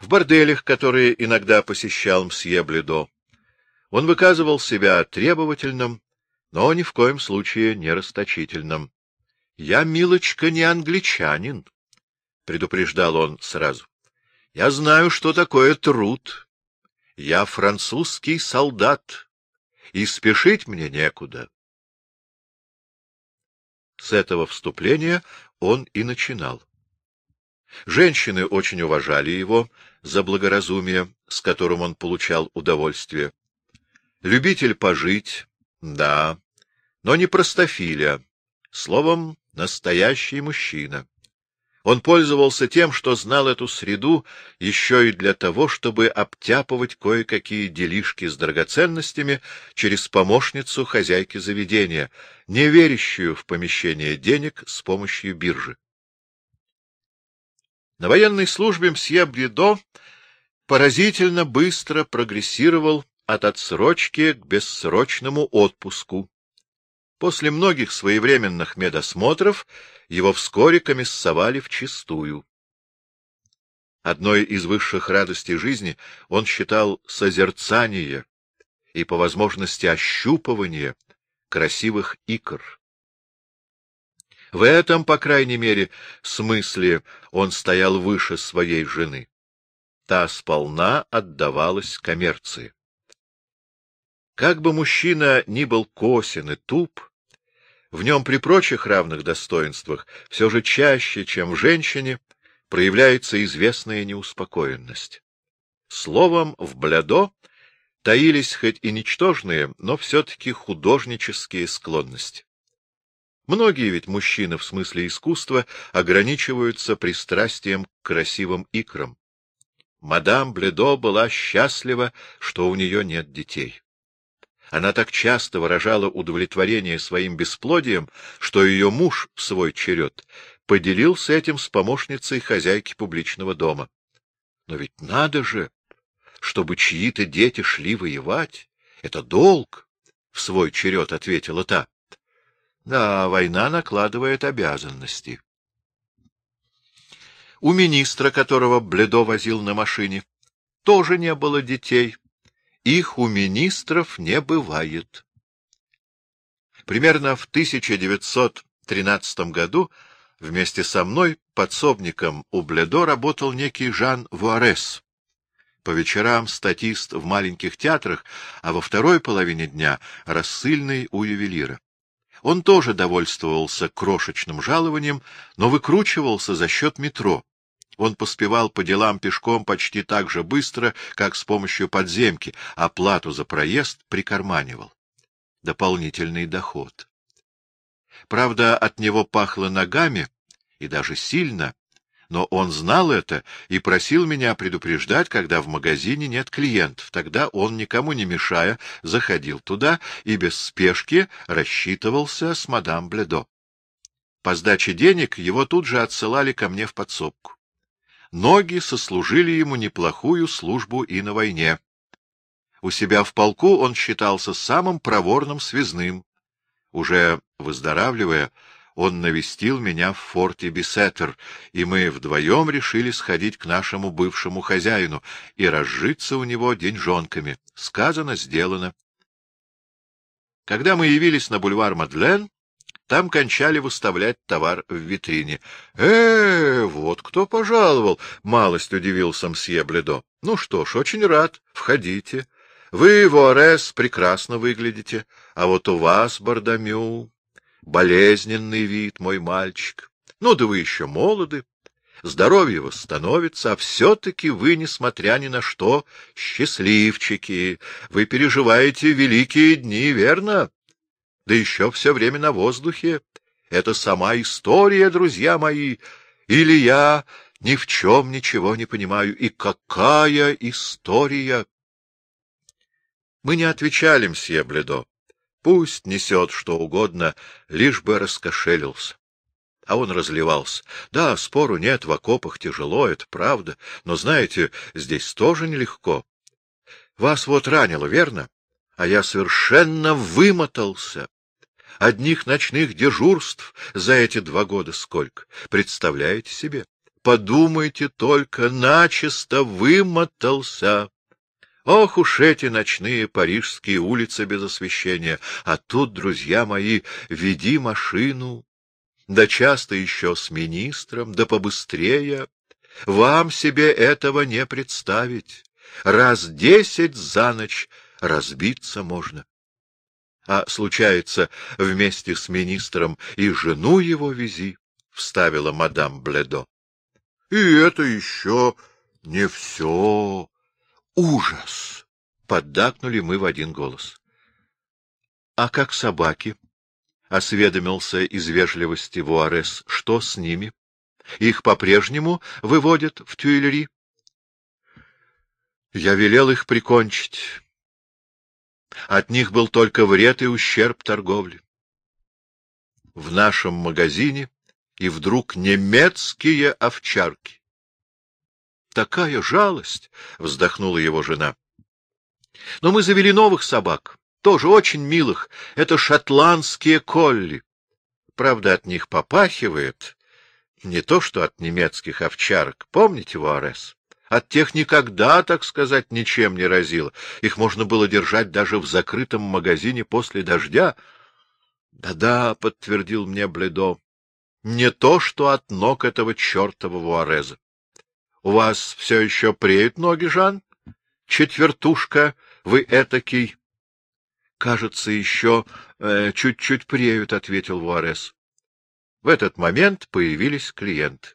В борделях, которые иногда посещал мсье Бледо, он выказывал себя требовательным, но ни в коем случае не расточительным. — Я, милочка, не англичанин, — предупреждал он сразу. — Я знаю, что такое труд. Я французский солдат, и спешить мне некуда. С этого вступления он и начинал. Женщины очень уважали его за благоразумие, с которым он получал удовольствие. Любитель пожить, да, но не простофиля, словом, настоящий мужчина. Он пользовался тем, что знал эту среду еще и для того, чтобы обтяпывать кое-какие делишки с драгоценностями через помощницу хозяйки заведения, не верящую в помещение денег с помощью биржи. На военной службе мсье Бредо поразительно быстро прогрессировал от отсрочки к бессрочному отпуску. После многих своевременных медосмотров его вскоре комиссовали в чистую. Одной из высших радостей жизни он считал созерцание и, по возможности, ощупывание красивых икр. В этом, по крайней мере, смысле он стоял выше своей жены. Та сполна отдавалась коммерции. Как бы мужчина ни был косен и туп, в нем при прочих равных достоинствах все же чаще, чем в женщине, проявляется известная неуспокоенность. Словом, в блядо таились хоть и ничтожные, но все-таки художнические склонности. Многие ведь мужчины в смысле искусства ограничиваются пристрастием к красивым икрам. Мадам Бледо была счастлива, что у нее нет детей. Она так часто выражала удовлетворение своим бесплодием, что ее муж в свой черед поделился этим с помощницей хозяйки публичного дома. Но ведь надо же, чтобы чьи-то дети шли воевать. Это долг, — в свой черед ответила та. Да, война накладывает обязанности. У министра, которого Бледо возил на машине, тоже не было детей. Их у министров не бывает. Примерно в 1913 году вместе со мной подсобником у Бледо работал некий Жан Вуарес. По вечерам статист в маленьких театрах, а во второй половине дня рассыльный у ювелира. Он тоже довольствовался крошечным жалованием, но выкручивался за счет метро. Он поспевал по делам пешком почти так же быстро, как с помощью подземки, а плату за проезд прикарманивал. Дополнительный доход. Правда, от него пахло ногами, и даже сильно, но он знал это и просил меня предупреждать, когда в магазине нет клиентов. Тогда он, никому не мешая, заходил туда и без спешки рассчитывался с мадам Бледо. По сдаче денег его тут же отсылали ко мне в подсобку. Ноги сослужили ему неплохую службу и на войне. У себя в полку он считался самым проворным связным. Уже выздоравливая, он навестил меня в форте Бесеттер, и мы вдвоем решили сходить к нашему бывшему хозяину и разжиться у него деньжонками. Сказано, сделано. Когда мы явились на бульвар Мадлен, там кончали выставлять товар в витрине. «Э, вот кто пожаловал!» — малость удивился мсье Бледо. «Ну что ж, очень рад. Входите. Вы, Вуарес, прекрасно выглядите, а вот у вас, Бардамю, болезненный вид, мой мальчик. Ну да вы еще молоды, здоровье восстановится, а все-таки вы, несмотря ни на что, счастливчики, вы переживаете великие дни, верно? Да еще все время на воздухе. Это сама история, друзья мои. Или я ни в чем ничего не понимаю. И какая история! Мы не отвечали, мсье Бледо. Пусть несет что угодно, лишь бы раскошелился. А он разливался. Да, спору нет, в окопах тяжело, это правда, но, знаете, здесь тоже нелегко. Вас вот ранило, верно? А я совершенно вымотался. Одних ночных дежурств за эти два года сколько. Представляете себе? Подумайте только, начисто вымотался. Ох уж эти ночные парижские улицы без освещения! А тут, друзья мои, веди машину. Да часто еще с министром, да побыстрее. Вам себе этого не представить. Раз десять за ночь разбиться можно. А случается, вместе с министром и жену его вези, — вставила мадам Бледо. — И это еще не все. Ужас! — поддакнули мы в один голос. — А как собаки? — осведомился из вежливости Вуарес. — Что с ними? Их по-прежнему выводят в Тюильри? Я велел их прикончить. От них был только вред и ущерб торговли. В нашем магазине и вдруг немецкие овчарки. Такая жалость! — вздохнула его жена. Но мы завели новых собак, тоже очень милых. Это шотландские колли. Правда, от них попахивает. Не то, что от немецких овчарок. Помните, Вуарес? От тех никогда, так сказать, ничем не разило. Их можно было держать даже в закрытом магазине после дождя. Да — Да-да, — подтвердил мне Бледо, — не то, что от ног этого чертова Вуареза. — У вас все еще преют ноги, Жан? Четвертушка, вы этакий. — Кажется, еще э, чуть-чуть преют, — ответил Вуарез. В этот момент появились клиенты.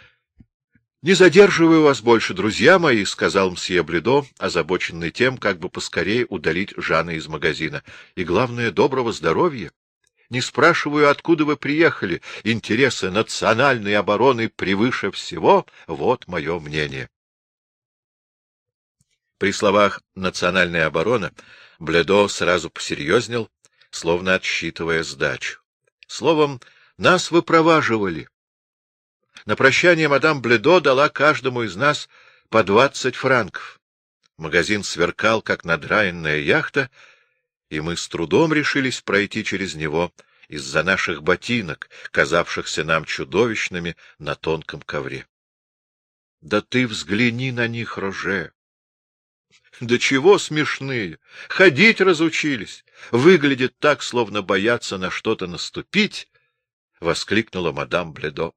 — Не задерживаю вас больше, друзья мои, — сказал мсье Бледо, озабоченный тем, как бы поскорее удалить Жана из магазина. — И, главное, доброго здоровья. Не спрашиваю, откуда вы приехали. Интересы национальной обороны превыше всего — вот мое мнение. При словах «национальная оборона» Бледо сразу посерьезнел, словно отсчитывая сдачу. Словом, нас выпроваживали. На прощание мадам Бледо дала каждому из нас по двадцать франков. Магазин сверкал, как надраенная яхта, и мы с трудом решились пройти через него из-за наших ботинок, казавшихся нам чудовищными на тонком ковре. Да ты взгляни на них, Роже! Да чего смешные! Ходить разучились! Выглядит так, словно боятся на что-то наступить, — воскликнула мадам Бледо.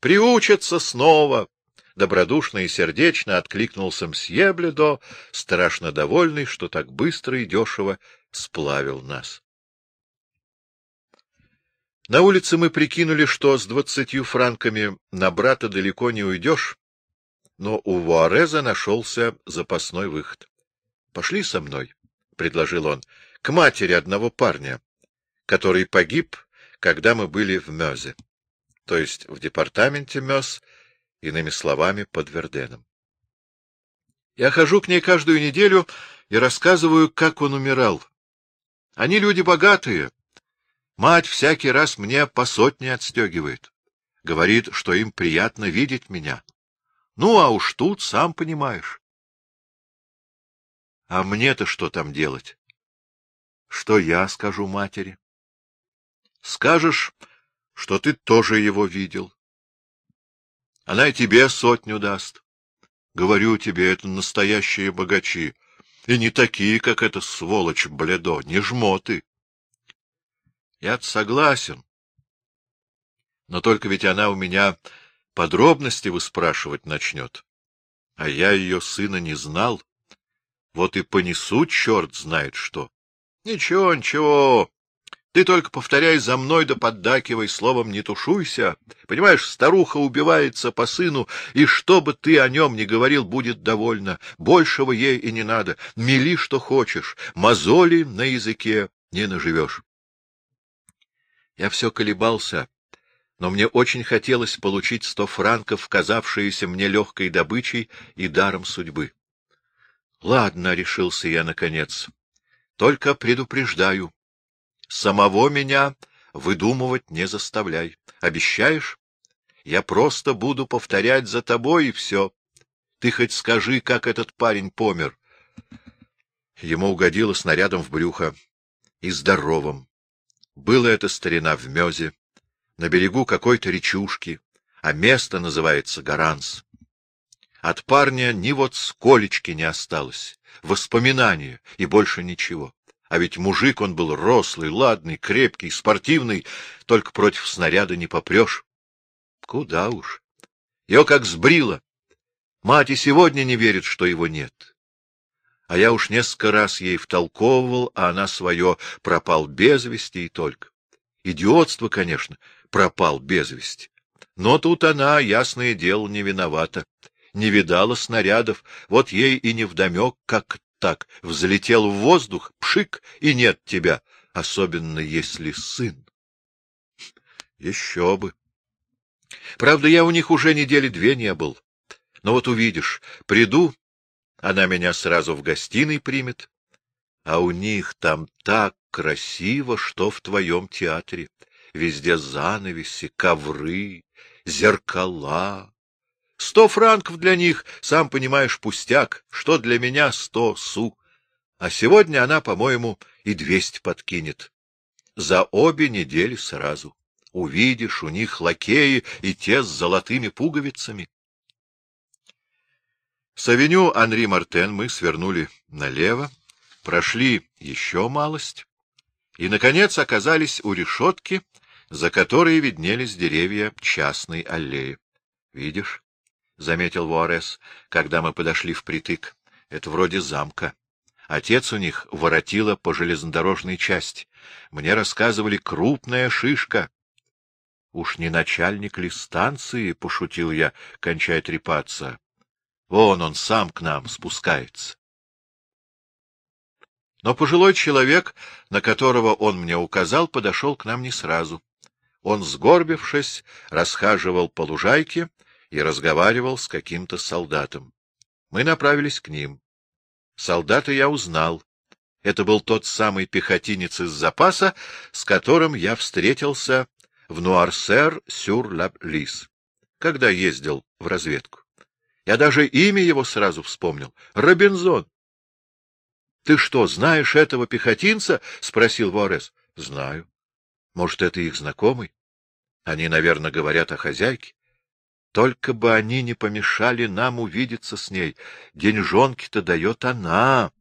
Приучатся снова! Добродушно и сердечно откликнулся мсье Бледо, страшно довольный, что так быстро и дешево сплавил нас. На улице мы прикинули, что с двадцатью франками на брата далеко не уйдешь, но у Вуареза нашелся запасной выход. — Пошли со мной, — предложил он, — к матери одного парня, который погиб, когда мы были в Мёзе то есть в департаменте МЕС, иными словами, под Верденом. Я хожу к ней каждую неделю и рассказываю, как он умирал. Они люди богатые. Мать всякий раз мне по сотне отстегивает. Говорит, что им приятно видеть меня. Ну, а уж тут, сам понимаешь. А мне-то что там делать? Что я скажу матери? Скажешь, что ты тоже его видел. Она и тебе сотню даст. Говорю тебе, это настоящие богачи, и не такие, как эта сволочь Бледо, не жмоты. я согласен. Но только ведь она у меня подробности выспрашивать начнет. А я ее сына не знал. Вот и понесу черт знает что. Ничего, ничего. Ты только повторяй за мной да поддакивай, словом не тушуйся. Понимаешь, старуха убивается по сыну, и что бы ты о нем ни говорил, будет довольна. Большего ей и не надо. Мели, что хочешь, мозоли на языке не наживешь. Я все колебался, но мне очень хотелось получить сто франков, казавшиеся мне легкой добычей и даром судьбы. Ладно, — решился я наконец, — только предупреждаю. Самого меня выдумывать не заставляй. Обещаешь? Я просто буду повторять за тобой, и все. Ты хоть скажи, как этот парень помер. Ему угодило снарядом в брюхо. И здоровым. Было это старина в мезе, на берегу какой-то речушки. а место называется Гаранс. От парня ни вот сколечки не осталось, воспоминания и больше ничего. А ведь мужик он был рослый, ладный, крепкий, спортивный, только против снаряда не попрешь. Куда уж. Ее как сбрило. Мать и сегодня не верит, что его нет. А я уж несколько раз ей втолковывал, а она свое пропал без вести и только. Идиотство, конечно, пропал без вести. Но тут она, ясное дело, не виновата. Не видала снарядов, вот ей и невдомек, как так, взлетел в воздух, пшик, и нет тебя, особенно если сын. Еще бы. Правда, я у них уже недели две не был. Но вот увидишь, приду, она меня сразу в гостиной примет, а у них там так красиво, что в твоем театре. Везде занавеси, ковры, зеркала. Сто франков для них, сам понимаешь, пустяк, что для меня сто су. А сегодня она, по-моему, и двести подкинет. За обе недели сразу. Увидишь, у них лакеи и те с золотыми пуговицами. С авеню Анри Мартен мы свернули налево, прошли еще малость и, наконец, оказались у решетки, за которой виднелись деревья частной аллеи. — Видишь? — заметил Вуарес, когда мы подошли впритык. — Это вроде замка. Отец у них воротила по железнодорожной части. Мне рассказывали, крупная шишка. — Уж не начальник ли станции, — пошутил я, кончая трепаться. Вон он сам к нам спускается. Но пожилой человек, на которого он мне указал, подошел к нам не сразу. Он, сгорбившись, расхаживал по лужайке и разговаривал с каким-то солдатом. Мы направились к ним. Солдата я узнал. Это был тот самый пехотинец из запаса, с которым я встретился в Нуарсер-сюр-ла-Лис, когда ездил в разведку. Я даже имя его сразу вспомнил — Робинзон. — Ты что, знаешь этого пехотинца? — спросил Ворес. — Знаю. Может, это их знакомый? Они, наверное, говорят о хозяйке. Только бы они не помешали нам увидеться с ней. Деньжонки-то дает она.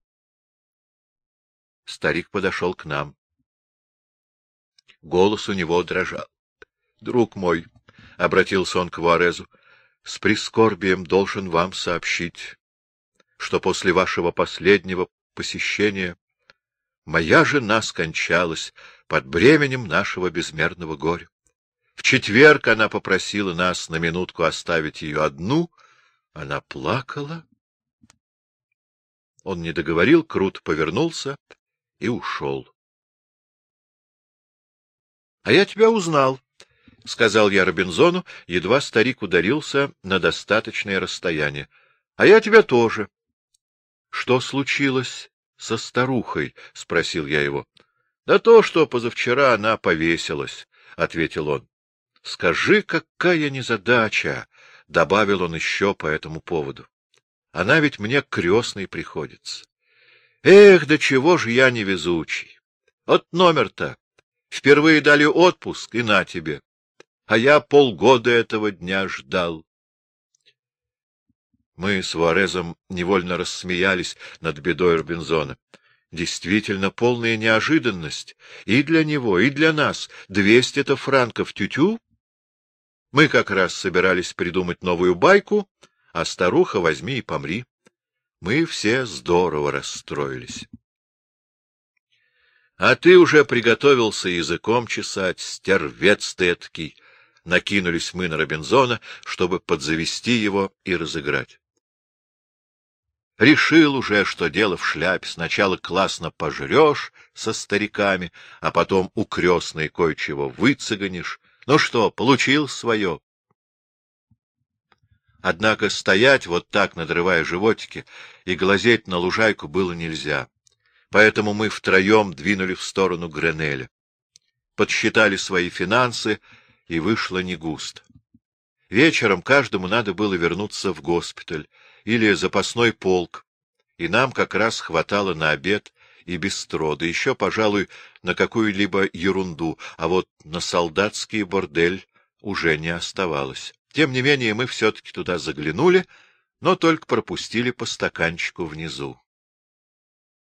Старик подошел к нам. Голос у него дрожал. — Друг мой, — обратился он к Вуарезу, — с прискорбием должен вам сообщить, что после вашего последнего посещения моя жена скончалась под бременем нашего безмерного горя. В четверг она попросила нас на минутку оставить ее одну. Она плакала. Он не договорил, круто повернулся и ушел. — А я тебя узнал, — сказал я Робинзону, едва старик ударился на достаточное расстояние. — А я тебя тоже. — Что случилось со старухой? — спросил я его. — Да то, что позавчера она повесилась, — ответил он. Скажи, какая незадача! — добавил он еще по этому поводу. — Она ведь мне крестной приходится. Эх, да чего же я невезучий! Вот номер-то. Впервые дали отпуск, и на тебе. А я полгода этого дня ждал. Мы с Вуарезом невольно рассмеялись над бедой Робинзона. Действительно, полная неожиданность. И для него, и для нас. Двести-то франков тютю? Мы как раз собирались придумать новую байку, а старуха возьми и помри. Мы все здорово расстроились. — А ты уже приготовился языком чесать, стервец ты эткий! — накинулись мы на Робинзона, чтобы подзавести его и разыграть. Решил уже, что дело в шляпе. Сначала классно пожрешь со стариками, а потом у крестной кое-чего выцеганишь, ну что, получил свое? Однако стоять вот так, надрывая животики, и глазеть на лужайку было нельзя. Поэтому мы втроем двинули в сторону Гренеля. Подсчитали свои финансы, и вышло не густо. Вечером каждому надо было вернуться в госпиталь или запасной полк, и нам как раз хватало на обед и бистро, да еще, пожалуй, на какую-либо ерунду, а вот на солдатский бордель уже не оставалось. Тем не менее, мы все-таки туда заглянули, но только пропустили по стаканчику внизу.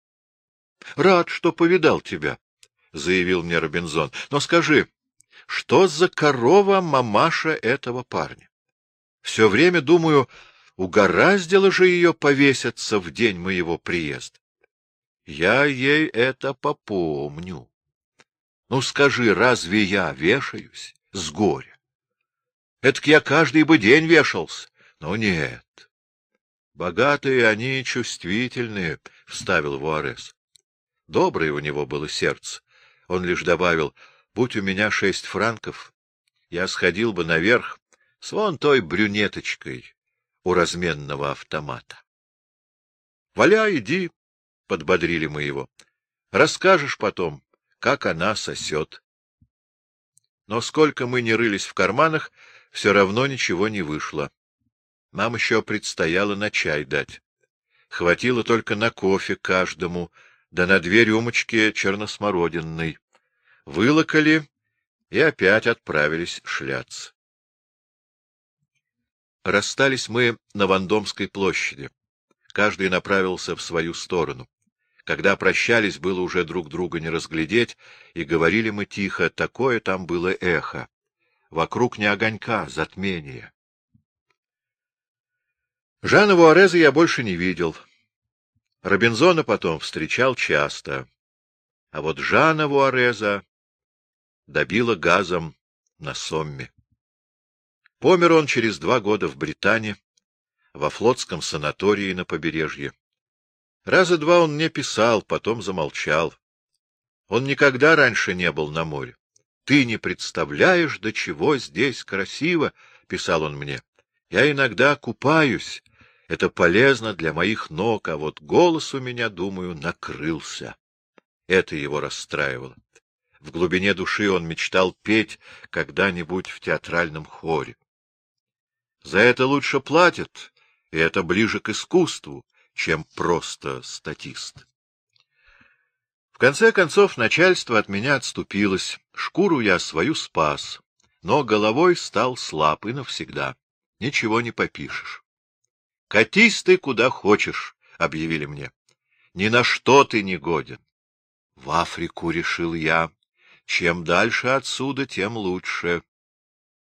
— Рад, что повидал тебя, — заявил мне Робинзон. — Но скажи, что за корова мамаша этого парня? Все время думаю, угораздило же ее повеситься в день моего приезда. Я ей это попомню. Ну, скажи, разве я вешаюсь с горя? Этак я каждый бы день вешался. Но нет. Богатые они чувствительные, — вставил Вуарес. Доброе у него было сердце. Он лишь добавил, будь у меня шесть франков, я сходил бы наверх с вон той брюнеточкой у разменного автомата. — Валя, иди, — подбодрили мы его. — Расскажешь потом, как она сосет. Но сколько мы не рылись в карманах, все равно ничего не вышло. Нам еще предстояло на чай дать. Хватило только на кофе каждому, да на две рюмочки черносмородинной. Вылокали и опять отправились шляться. Расстались мы на Вандомской площади. Каждый направился в свою сторону. Когда прощались, было уже друг друга не разглядеть, и говорили мы тихо, такое там было эхо. Вокруг не огонька, затмение. Жана Вуареза я больше не видел. Робинзона потом встречал часто. А вот Жана Вуареза добила газом на Сомме. Помер он через два года в Британии, во флотском санатории на побережье. Раза два он мне писал, потом замолчал. Он никогда раньше не был на море. — Ты не представляешь, до чего здесь красиво, — писал он мне. — Я иногда купаюсь, это полезно для моих ног, а вот голос у меня, думаю, накрылся. Это его расстраивало. В глубине души он мечтал петь когда-нибудь в театральном хоре. За это лучше платят, и это ближе к искусству, чем просто статист. В конце концов, начальство от меня отступилось, шкуру я свою спас, но головой стал слаб и навсегда. Ничего не попишешь. Катись ты куда хочешь, — объявили мне. Ни на что ты не годен. В Африку, — решил я. Чем дальше отсюда, тем лучше.